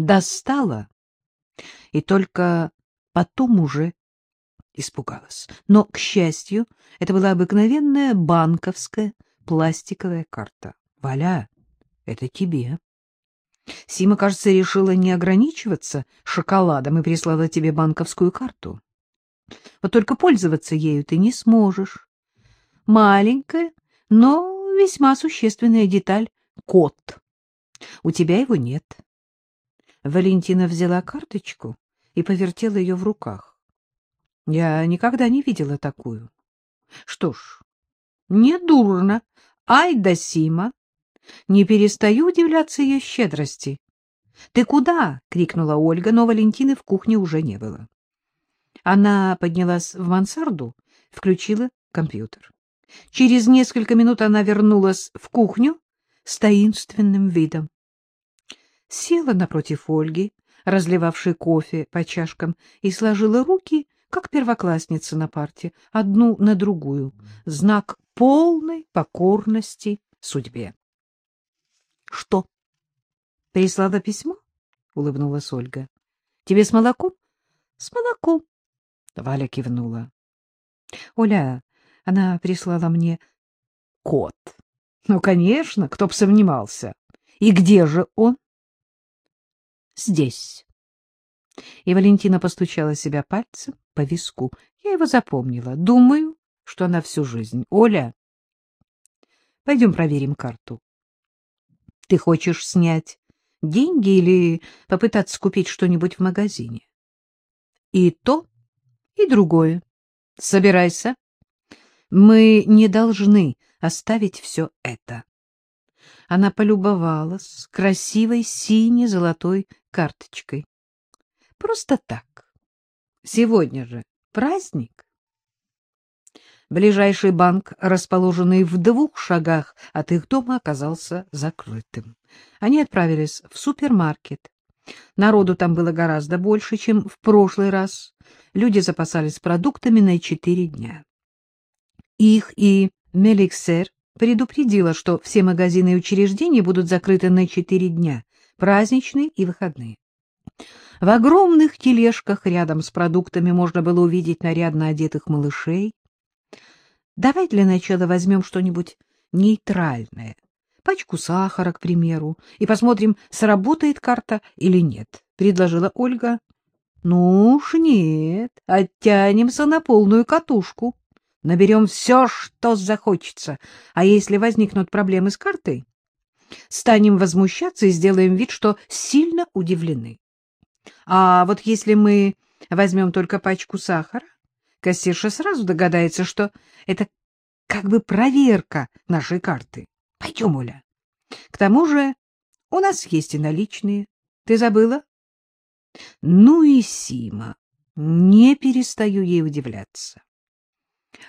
достала и только потом уже испугалась. Но, к счастью, это была обыкновенная банковская пластиковая карта. Валя, это тебе. Сима, кажется, решила не ограничиваться шоколадом и прислала тебе банковскую карту. Вот только пользоваться ею ты не сможешь. Маленькая, но весьма существенная деталь — код. У тебя его нет. Валентина взяла карточку и повертела ее в руках. Я никогда не видела такую. Что ж, не дурно. Ай да Сима! Не перестаю удивляться ее щедрости. — Ты куда? — крикнула Ольга, но Валентины в кухне уже не было. Она поднялась в мансарду, включила компьютер. Через несколько минут она вернулась в кухню с таинственным видом. Села напротив Ольги, разливавшей кофе по чашкам, и сложила руки, как первоклассница на парте, одну на другую, знак полной покорности судьбе. — Что? Прислала письмо? — улыбнулась Ольга. — Тебе с молоком? — С молоком. Валя кивнула. — Оля, она прислала мне кот. — Ну, конечно, кто б сомневался. И где же он? — Здесь. И Валентина постучала себя пальцем по виску. Я его запомнила. Думаю, что она всю жизнь. Оля, пойдем проверим карту. Ты хочешь снять деньги или попытаться купить что-нибудь в магазине? И то, и другое. Собирайся. Мы не должны оставить все это. Она полюбовалась красивой сине-золотой карточкой. Просто так. Сегодня же праздник. Ближайший банк, расположенный в двух шагах от их дома, оказался закрытым. Они отправились в супермаркет. Народу там было гораздо больше, чем в прошлый раз. Люди запасались продуктами на четыре дня. Их и Меликсер предупредила, что все магазины и учреждения будут закрыты на четыре дня, праздничные и выходные. В огромных тележках рядом с продуктами можно было увидеть нарядно одетых малышей, Давай для начала возьмем что-нибудь нейтральное, пачку сахара, к примеру, и посмотрим, сработает карта или нет, — предложила Ольга. — Ну уж нет, оттянемся на полную катушку. Наберем все, что захочется, а если возникнут проблемы с картой, станем возмущаться и сделаем вид, что сильно удивлены. А вот если мы возьмем только пачку сахара, Кассирша сразу догадается, что это как бы проверка нашей карты. Пойдем, Оля. К тому же у нас есть и наличные. Ты забыла? Ну и Сима. Не перестаю ей удивляться.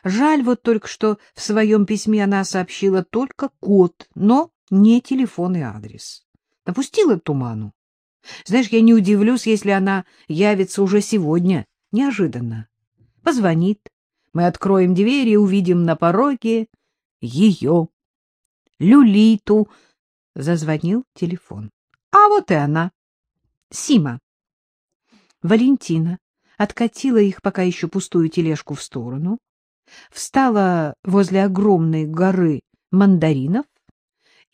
Жаль вот только, что в своем письме она сообщила только код, но не телефон и адрес. Допустила туману. Знаешь, я не удивлюсь, если она явится уже сегодня, неожиданно позвонит. Мы откроем дверь и увидим на пороге ее, Люлиту. Зазвонил телефон. А вот и она. Сима. Валентина откатила их пока еще пустую тележку в сторону, встала возле огромной горы мандаринов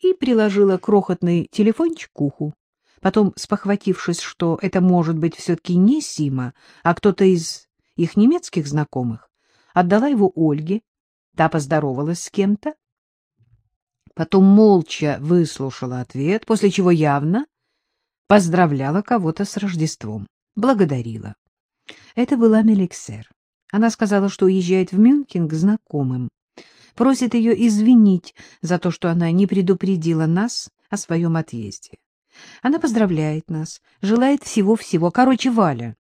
и приложила крохотный телефончик к уху. Потом, спохватившись, что это может быть все-таки не Сима, а кто-то из их немецких знакомых, отдала его Ольге, та поздоровалась с кем-то, потом молча выслушала ответ, после чего явно поздравляла кого-то с Рождеством, благодарила. Это была Меликсер. Она сказала, что уезжает в Мюнхен к знакомым, просит ее извинить за то, что она не предупредила нас о своем отъезде. Она поздравляет нас, желает всего-всего. Короче, Валя,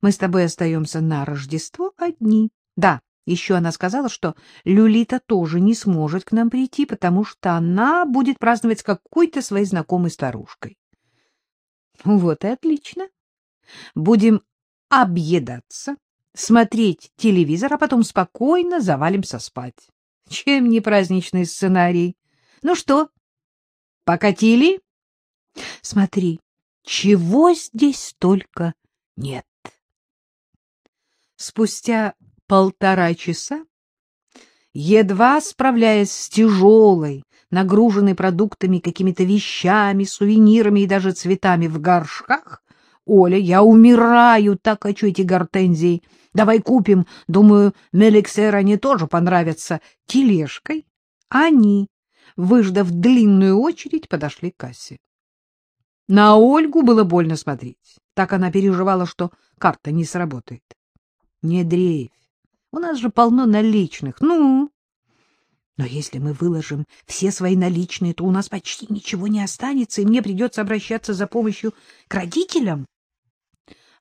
мы с тобой остаемся на Рождество одни. Да, еще она сказала, что Люлита тоже не сможет к нам прийти, потому что она будет праздновать с какой-то своей знакомой старушкой. Вот и отлично. Будем объедаться, смотреть телевизор, а потом спокойно завалимся спать. Чем не праздничный сценарий? Ну что, покатили? Смотри, чего здесь только нет. Спустя полтора часа, едва справляясь с тяжелой, нагруженной продуктами, какими-то вещами, сувенирами и даже цветами в горшках, Оля, я умираю, так хочу эти гортензии. Давай купим, думаю, Меликсер они тоже понравятся, тележкой. Они, выждав длинную очередь, подошли к кассе. На Ольгу было больно смотреть. Так она переживала, что карта не сработает. Не дрейфь. У нас же полно наличных. Ну? Но если мы выложим все свои наличные, то у нас почти ничего не останется, и мне придется обращаться за помощью к родителям.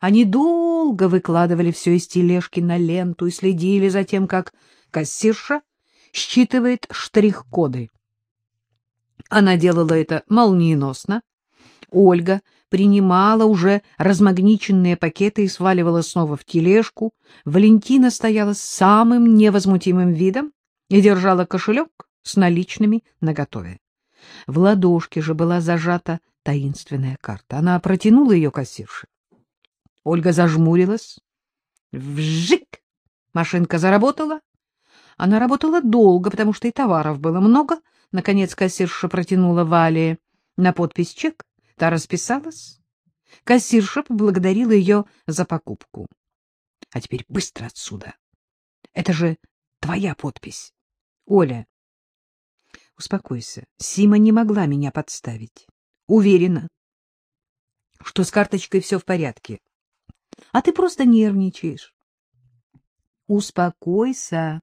Они долго выкладывали все из тележки на ленту и следили за тем, как кассирша считывает штрих-коды. Она делала это молниеносно. Ольга принимала уже размагниченные пакеты и сваливала снова в тележку. Валентина стояла с самым невозмутимым видом и держала кошелек с наличными наготове. В ладошке же была зажата таинственная карта. Она протянула ее кассирше. Ольга зажмурилась. Вжик! Машинка заработала. Она работала долго, потому что и товаров было много. Наконец кассирша протянула Вале на подпись чек. Та расписалась. Кассирша поблагодарила ее за покупку. — А теперь быстро отсюда. Это же твоя подпись. Оля, успокойся. Сима не могла меня подставить. Уверена, что с карточкой все в порядке. А ты просто нервничаешь. Успокойся.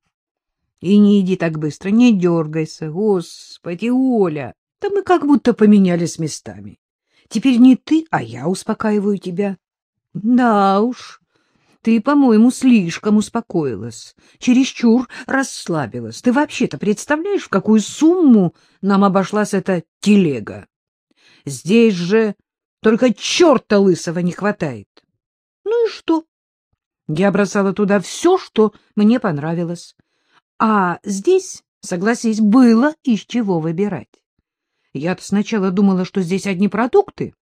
И не иди так быстро, не дергайся. Господи, Оля, да мы как будто поменялись местами. Теперь не ты, а я успокаиваю тебя. Да уж, ты, по-моему, слишком успокоилась, чересчур расслабилась. Ты вообще-то представляешь, в какую сумму нам обошлась эта телега? Здесь же только черта лысого не хватает. Ну и что? Я бросала туда все, что мне понравилось. А здесь, согласись, было из чего выбирать. Я-то сначала думала, что здесь одни продукты,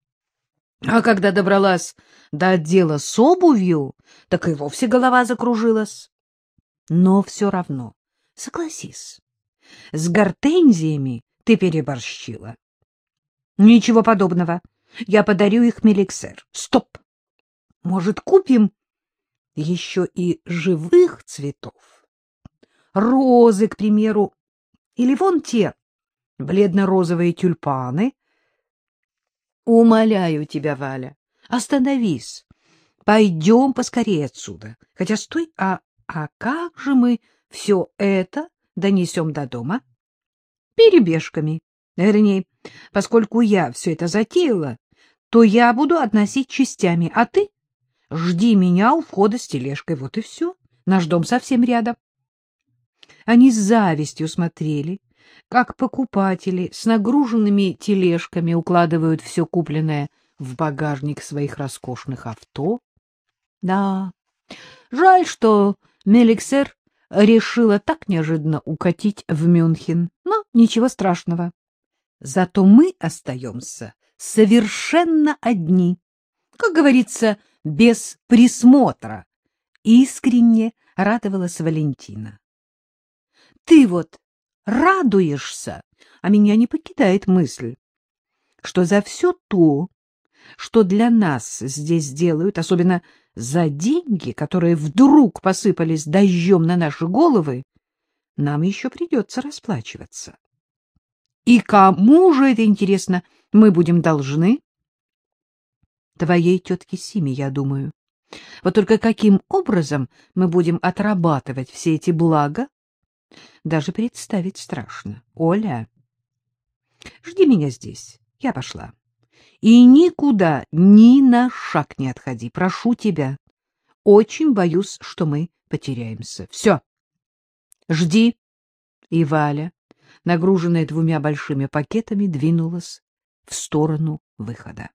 а когда добралась до отдела с обувью, так и вовсе голова закружилась. Но все равно, согласись, с гортензиями ты переборщила. Ничего подобного. Я подарю их Меликсер. Стоп! Может, купим еще и живых цветов? розы, к примеру, или вон те бледно-розовые тюльпаны. Умоляю тебя, Валя, остановись. Пойдем поскорее отсюда. Хотя стой, а, а как же мы все это донесем до дома? Перебежками. Вернее, поскольку я все это затеяла, то я буду относить частями, а ты жди меня у входа с тележкой. Вот и все. Наш дом совсем рядом. Они с завистью смотрели, как покупатели с нагруженными тележками укладывают все купленное в багажник своих роскошных авто. Да, жаль, что Меликсер решила так неожиданно укатить в Мюнхен, но ничего страшного. Зато мы остаемся совершенно одни, как говорится, без присмотра, искренне радовалась Валентина. Ты вот радуешься, а меня не покидает мысль, что за все то, что для нас здесь делают, особенно за деньги, которые вдруг посыпались дождем на наши головы, нам еще придется расплачиваться. И кому же это интересно, мы будем должны? Твоей тетке Симе, я думаю. Вот только каким образом мы будем отрабатывать все эти блага, даже представить страшно. Оля, жди меня здесь. Я пошла. И никуда, ни на шаг не отходи. Прошу тебя. Очень боюсь, что мы потеряемся. Все. Жди. И Валя, нагруженная двумя большими пакетами, двинулась в сторону выхода.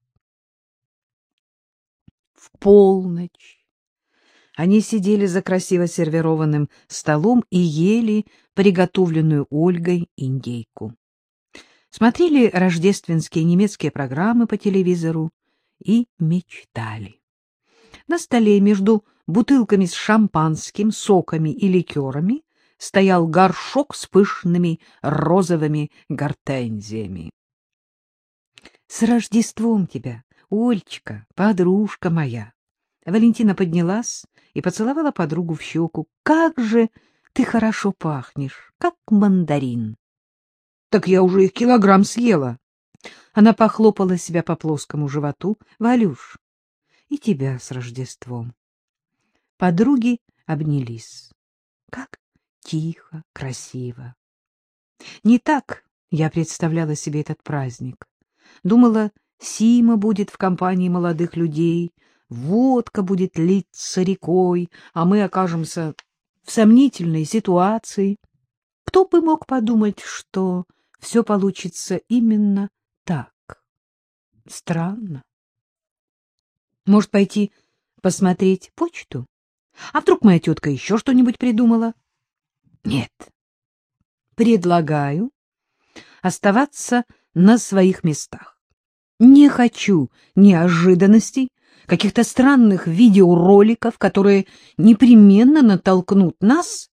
В полночь они сидели за красиво сервированным столом и ели приготовленную Ольгой индейку. Смотрели рождественские немецкие программы по телевизору и мечтали. На столе между бутылками с шампанским, соками и ликерами стоял горшок с пышными розовыми гортензиями. — С Рождеством тебя, Ольчка, подружка моя! Валентина поднялась и поцеловала подругу в щеку. — Как же ты хорошо пахнешь, как мандарин! — Так я уже их килограмм съела. Она похлопала себя по плоскому животу. — Валюш, и тебя с Рождеством! Подруги обнялись. Как тихо, красиво. Не так я представляла себе этот праздник. Думала, Сима будет в компании молодых людей, водка будет литься рекой, а мы окажемся в сомнительной ситуации. Кто бы мог подумать, что все получится именно так? Странно. Может, пойти посмотреть почту? А вдруг моя тетка еще что-нибудь придумала? Нет. Предлагаю оставаться на своих местах. Не хочу неожиданностей, каких-то странных видеороликов, которые непременно натолкнут нас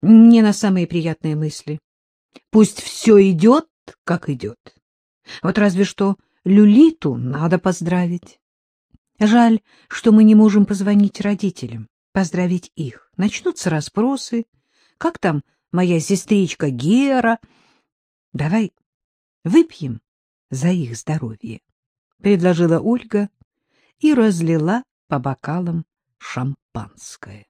не на самые приятные мысли. Пусть все идет, как идет. Вот разве что Люлиту надо поздравить. Жаль, что мы не можем позвонить родителям, поздравить их. Начнутся расспросы, как там моя сестричка Гера? Давай выпьем за их здоровье, — предложила Ольга и разлила по бокалам шампанское.